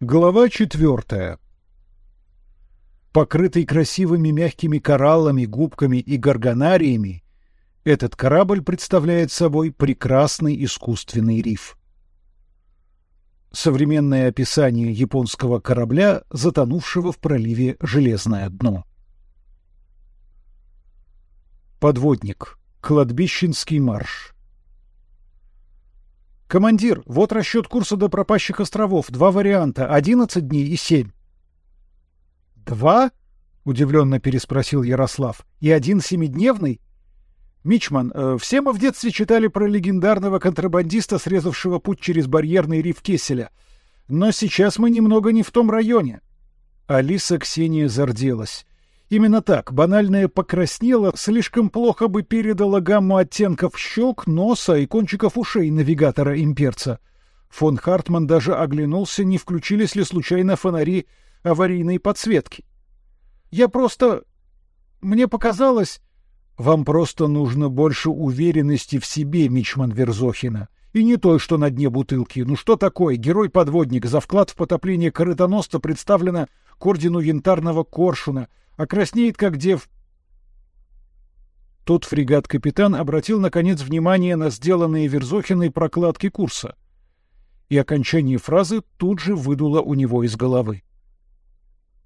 Глава четвертая. Покрытый красивыми мягкими кораллами, губками и горгонариями, этот корабль представляет собой прекрасный искусственный риф. Современное описание японского корабля, затонувшего в проливе Железное дно. Подводник. Кладбищенский марш. Командир, вот расчет курса до пропащих островов. Два варианта: одиннадцать дней и семь. Два? удивленно переспросил Ярослав. И один семидневный? Мичман, э, все мы в детстве читали про легендарного контрабандиста, срезавшего путь через барьерный риф Кесселя. Но сейчас мы немного не в том районе. Алиса Ксения зарделась. Именно так, банальное покраснело слишком плохо бы передало гамму оттенков щек, носа и кончиков ушей навигатора имперца. Фон Хартман даже оглянулся, не включились ли случайно фонари аварийной подсветки. Я просто... Мне показалось... Вам просто нужно больше уверенности в себе, Мичман Верзохина. И не той, что на дне бутылки. Ну что такое? Герой-подводник за вклад в потопление корытоносца представлено к ордену янтарного коршуна — а краснеет, как дев. Тут фрегат-капитан обратил, наконец, внимание на сделанные Верзохиной прокладки курса. И окончание фразы тут же выдуло у него из головы.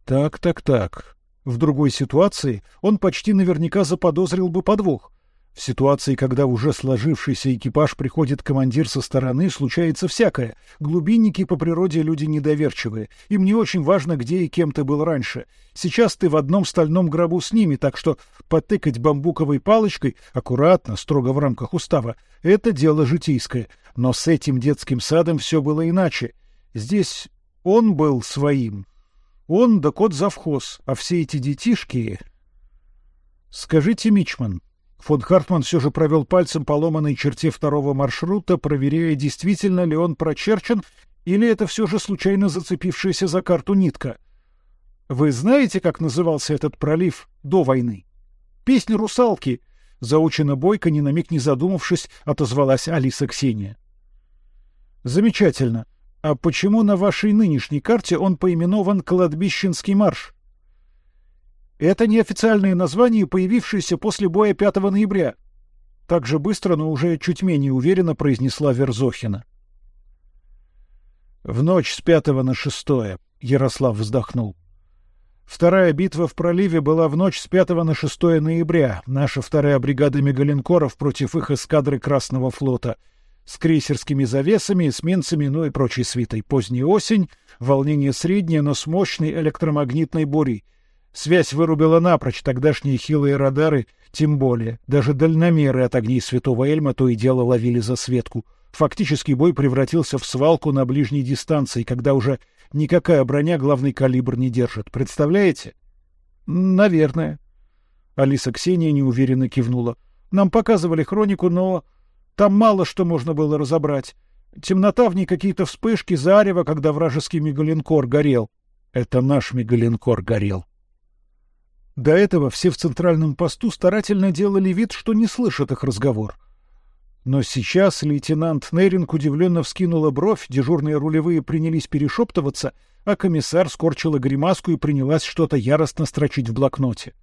Так, так, так. В другой ситуации он почти наверняка заподозрил бы подвох. В ситуации, когда уже сложившийся экипаж приходит командир со стороны, случается всякое. Глубинники по природе люди недоверчивые. Им не очень важно, где и кем ты был раньше. Сейчас ты в одном стальном гробу с ними, так что потыкать бамбуковой палочкой аккуратно, строго в рамках устава это дело житейское. Но с этим детским садом все было иначе. Здесь он был своим. Он да кот завхоз, а все эти детишки. Скажите, Мичман, Фон Хартман все же провел пальцем по ломаной черте второго маршрута, проверяя, действительно ли он прочерчен, или это все же случайно зацепившаяся за карту нитка. Вы знаете, как назывался этот пролив до войны? Песня русалки. Заучено бойко, ни на миг не задумавшись, отозвалась Алиса Ксения. Замечательно. А почему на вашей нынешней карте он поименован Кладбищенский марш? Это неофициальное название, появившееся после боя 5 ноября. Так же быстро, но уже чуть менее уверенно произнесла Верзохина. В ночь с пятого на шестое Ярослав вздохнул. Вторая битва в проливе была в ночь с 5 на 6 ноября. Наша вторая бригада мегалинкоров против их эскадры Красного флота с крейсерскими завесами, эсминцами, ну и прочей свитой. Поздняя осень, волнение среднее, но с мощной электромагнитной бурей — Связь вырубила напрочь тогдашние хилые радары, тем более. Даже дальномеры от огней Святого Эльма то и дело ловили засветку. Фактически бой превратился в свалку на ближней дистанции, когда уже никакая броня главный калибр не держит. Представляете? Наверное. Алиса Ксения неуверенно кивнула. Нам показывали хронику, но там мало что можно было разобрать. Темнота в ней какие-то вспышки, зарево, когда вражеский мегалинкор горел. Это наш мегалинкор горел. До этого все в центральном посту старательно делали вид, что не слышат их разговор. Но сейчас лейтенант Неринг удивленно вскинула бровь, дежурные рулевые принялись перешептываться, а комиссар скорчила гримаску и принялась что-то яростно строчить в блокноте.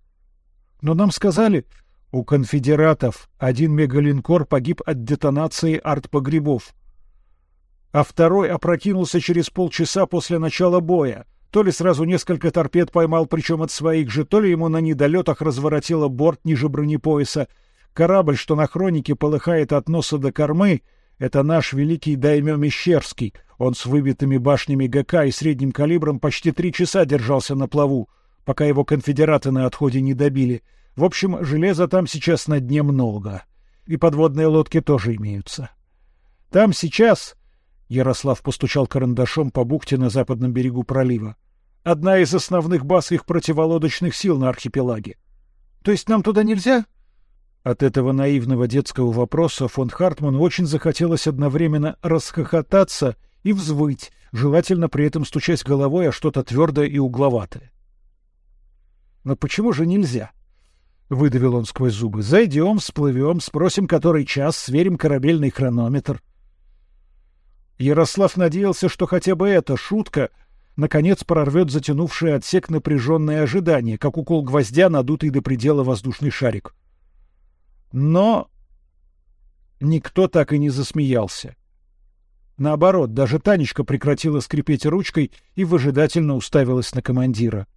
Но нам сказали, у конфедератов один мегалинкор погиб от детонации артпогребов, а второй опрокинулся через полчаса после начала боя. То ли сразу несколько торпед поймал, причем от своих же, то ли ему на недолетах разворотило борт ниже бронепояса. Корабль, что на хронике полыхает от носа до кормы, это наш великий даймё Мещерский. Он с выбитыми башнями ГК и средним калибром почти три часа держался на плаву, пока его конфедераты на отходе не добили. В общем, железа там сейчас на дне много. И подводные лодки тоже имеются. Там сейчас Ярослав постучал карандашом по бухте на западном берегу пролива. Одна из основных баз их противолодочных сил на архипелаге. То есть нам туда нельзя? От этого наивного детского вопроса фон Хартман очень захотелось одновременно расхохотаться и взвыть, желательно при этом стучась головой о что-то твердое и угловатое. Но почему же нельзя? Выдавил он сквозь зубы. Зайдем, всплывем, спросим, который час, сверим корабельный хронометр. Ярослав надеялся, что хотя бы эта шутка наконец прорвет затянувший отсек напряженное ожидание, как укол гвоздя, надутый до предела воздушный шарик. Но никто так и не засмеялся. Наоборот, даже Танечка прекратила скрипеть ручкой и выжидательно уставилась на командира.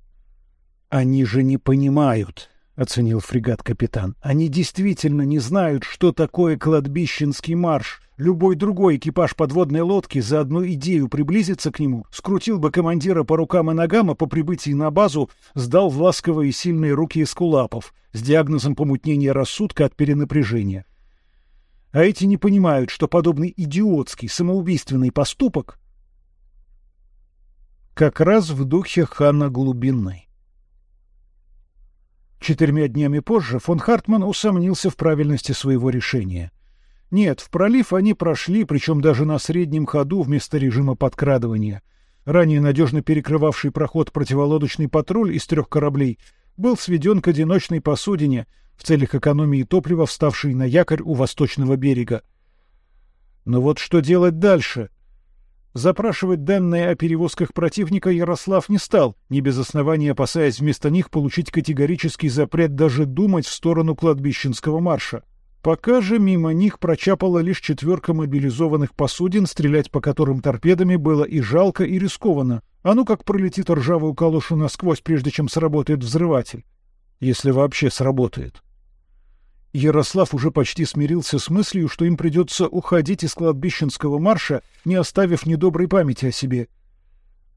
Они же не понимают, оценил фрегат капитан. Они действительно не знают, что такое кладбищенский марш. Любой другой экипаж подводной лодки за одну идею приблизиться к нему, скрутил бы командира по рукам и ногам, а по прибытии на базу сдал в ласковые сильные руки эскулапов с диагнозом помутнения рассудка от перенапряжения. А эти не понимают, что подобный идиотский самоубийственный поступок как раз в духе хана Глубинной. Четырьмя днями позже фон Хартман усомнился в правильности своего решения. Нет, в пролив они прошли, причем даже на среднем ходу вместо режима подкрадывания. Ранее надежно перекрывавший проход противолодочный патруль из трех кораблей был сведен к одиночной посудине в целях экономии топлива, вставшей на якорь у восточного берега. Но вот что делать дальше? Запрашивать данные о перевозках противника Ярослав не стал, не без основания опасаясь вместо них получить категорический запрет даже думать в сторону кладбищенского марша. Пока же мимо них прочапала лишь четверка мобилизованных посудин, стрелять по которым торпедами было и жалко, и рискованно. А ну как пролетит ржавую калошу насквозь, прежде чем сработает взрыватель. Если вообще сработает. Ярослав уже почти смирился с мыслью, что им придется уходить из кладбищенского марша, не оставив недоброй памяти о себе.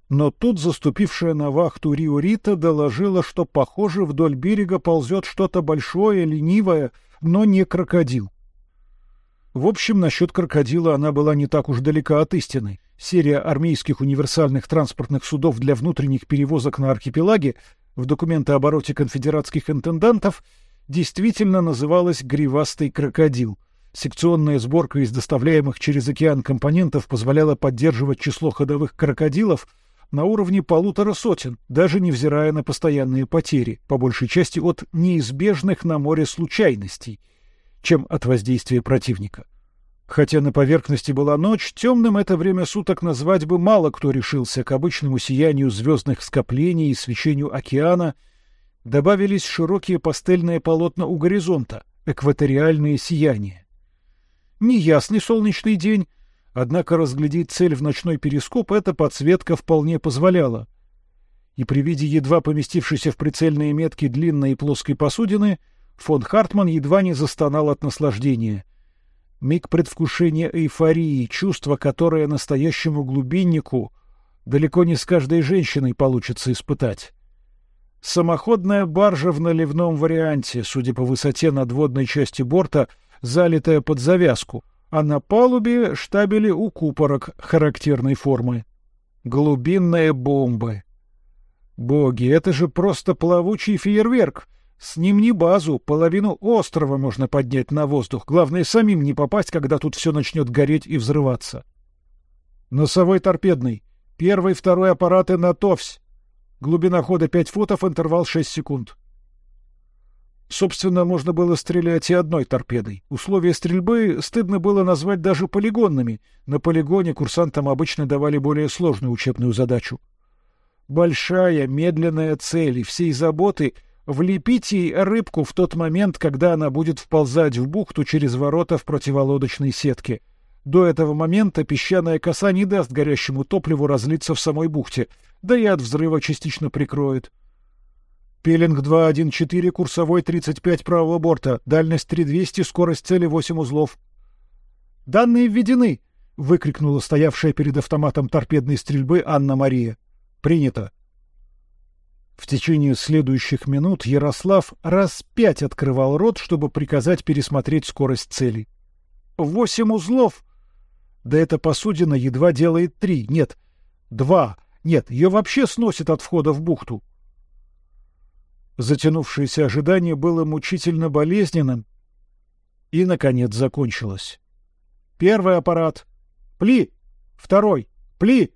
Но тут заступившая на вахту Риорита доложила, что, похоже, вдоль берега ползет что-то большое, ленивое, но не крокодил. В общем, насчет крокодила она была не так уж далека от истины. Серия армейских универсальных транспортных судов для внутренних перевозок на архипелаге в документообороте конфедератских интендантов — действительно называлась «Гривастый крокодил». Секционная сборка из доставляемых через океан компонентов позволяла поддерживать число ходовых крокодилов на уровне полутора сотен, даже невзирая на постоянные потери, по большей части от неизбежных на море случайностей, чем от воздействия противника. Хотя на поверхности была ночь, темным это время суток назвать бы мало кто решился к обычному сиянию звездных скоплений и свечению океана — добавились широкие пастельные полотна у горизонта, экваториальные сияния. Неясный солнечный день, однако разглядеть цель в ночной перископ эта подсветка вполне позволяла. И при виде едва поместившейся в прицельные метки длинной и плоской посудины, фон Хартман едва не застонал от наслаждения. Миг предвкушения эйфории, чувство, которое настоящему глубиннику далеко не с каждой женщиной получится испытать. Самоходная баржа в наливном варианте, судя по высоте надводной части борта, залитая под завязку, а на палубе штабели у купорок характерной формы. Глубинные бомбы. Боги, это же просто плавучий фейерверк. С ним не базу, половину острова можно поднять на воздух. Главное, самим не попасть, когда тут все начнет гореть и взрываться. Носовой торпедный. Первый, второй аппараты на ТОВСь. Глубина хода 5 футов, интервал 6 секунд. Собственно, можно было стрелять и одной торпедой. Условия стрельбы стыдно было назвать даже полигонными. На полигоне курсантам обычно давали более сложную учебную задачу. Большая, медленная цель, и всей заботы — влепить ей рыбку в тот момент, когда она будет вползать в бухту через ворота в противолодочной сетке — до этого момента песчаная коса не даст горящему топливу разлиться в самой бухте, да и от взрыва частично прикроет. Пелинг 214, курсовой 35 правого борта, дальность 3200, скорость цели 8 узлов. «Данные введены!» — выкрикнула стоявшая перед автоматом торпедной стрельбы Анна-Мария. «Принято!» В течение следующих минут Ярослав раз пять открывал рот, чтобы приказать пересмотреть скорость цели. «Восемь узлов!» Да эта посудина едва делает три, нет, два, нет, ее вообще сносит от входа в бухту. Затянувшееся ожидание было мучительно болезненным и, наконец, закончилось. Первый аппарат. Пли! Второй. Пли!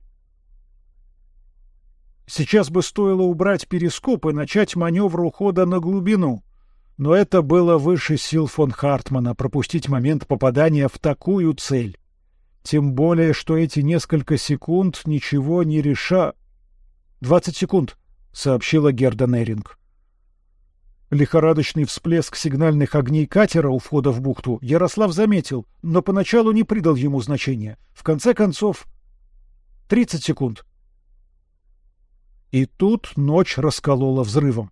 Сейчас бы стоило убрать перископ и начать маневр ухода на глубину. Но это было выше сил фон Хартмана пропустить момент попадания в такую цель. Тем более, что эти несколько секунд ничего не реша... Двадцать секунд, сообщила Герда Неринг. Лихорадочный всплеск сигнальных огней катера у входа в бухту Ярослав заметил, но поначалу не придал ему значения. В конце концов, тридцать секунд. И тут ночь расколола взрывом.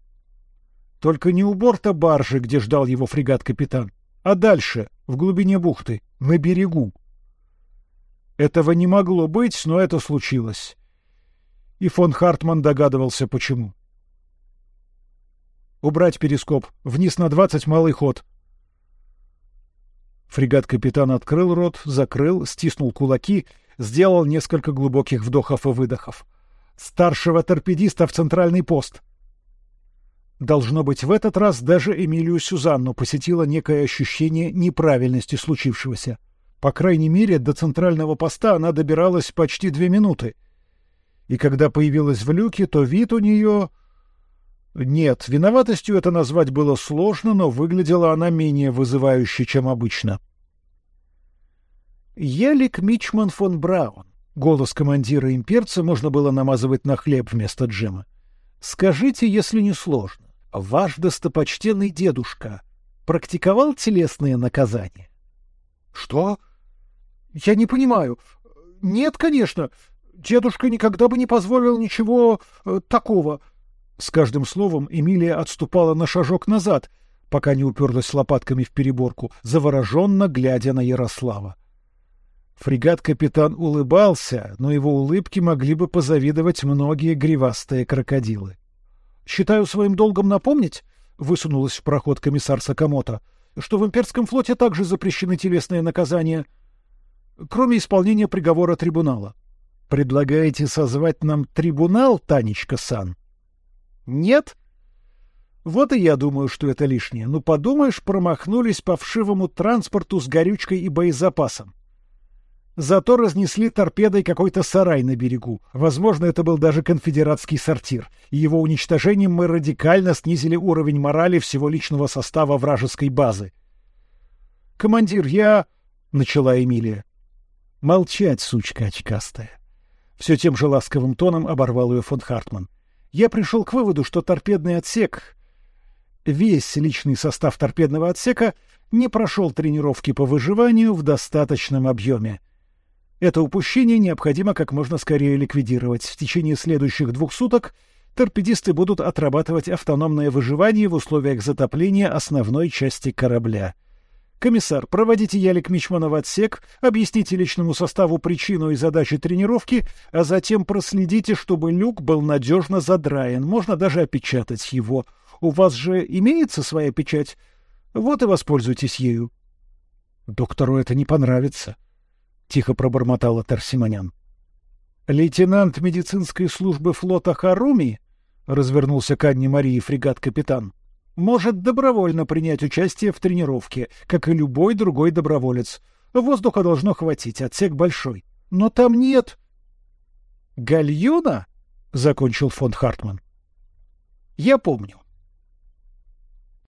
Только не у борта баржи, где ждал его фрегат-капитан, а дальше, в глубине бухты, на берегу. Этого не могло быть, но это случилось. И фон Хартман догадывался, почему. Убрать перископ. Вниз на двадцать малый ход. Фрегат-капитан открыл рот, закрыл, стиснул кулаки, сделал несколько глубоких вдохов и выдохов. Старшего торпедиста в центральный пост. Должно быть, в этот раз даже Эмилию Сюзанну посетило некое ощущение неправильности случившегося. По крайней мере, до центрального поста она добиралась почти две минуты. И когда появилась в люке, то вид у нее... Нет, виноватостью это назвать было сложно, но выглядела она менее вызывающе, чем обычно. Елик Мичман фон Браун. Голос командира имперца можно было намазывать на хлеб вместо джема. Скажите, если не сложно, ваш достопочтенный дедушка практиковал телесные наказания? Что? Я не понимаю. Нет, конечно. Дедушка никогда бы не позволил ничего э, такого. С каждым словом Эмилия отступала на шажок назад, пока не уперлась лопатками в переборку, завороженно глядя на Ярослава. Фрегат-капитан улыбался, но его улыбки могли бы позавидовать многие гривастые крокодилы. Считаю своим долгом напомнить, высунулась в проход комиссар Сакамото, что в имперском флоте также запрещены телесные наказания, кроме исполнения приговора трибунала. Предлагаете созвать нам трибунал, Танечка-сан? Нет? Вот и я думаю, что это лишнее. Ну, подумаешь, промахнулись по вшивому транспорту с горючкой и боезапасом. Зато разнесли торпедой какой-то сарай на берегу. Возможно, это был даже конфедератский сортир. И его уничтожением мы радикально снизили уровень морали всего личного состава вражеской базы. «Командир, я...» — начала Эмилия. «Молчать, сучка очкастая!» Все тем же ласковым тоном оборвал ее фон Хартман. «Я пришел к выводу, что торпедный отсек, весь личный состав торпедного отсека, не прошел тренировки по выживанию в достаточном объеме. Это упущение необходимо как можно скорее ликвидировать. В течение следующих двух суток торпедисты будут отрабатывать автономное выживание в условиях затопления основной части корабля. Комиссар, проводите ялик Мичмана в отсек, объясните личному составу причину и задачи тренировки, а затем проследите, чтобы люк был надежно задраен. Можно даже опечатать его. У вас же имеется своя печать? Вот и воспользуйтесь ею. Доктору это не понравится. — тихо пробормотала Тарсимонян. «Лейтенант медицинской службы флота Харуми», — развернулся к Анне Марии фрегат-капитан, — «может добровольно принять участие в тренировке, как и любой другой доброволец. Воздуха должно хватить, отсек большой. Но там нет...» «Гальюна?» — закончил фон Хартман. «Я помню.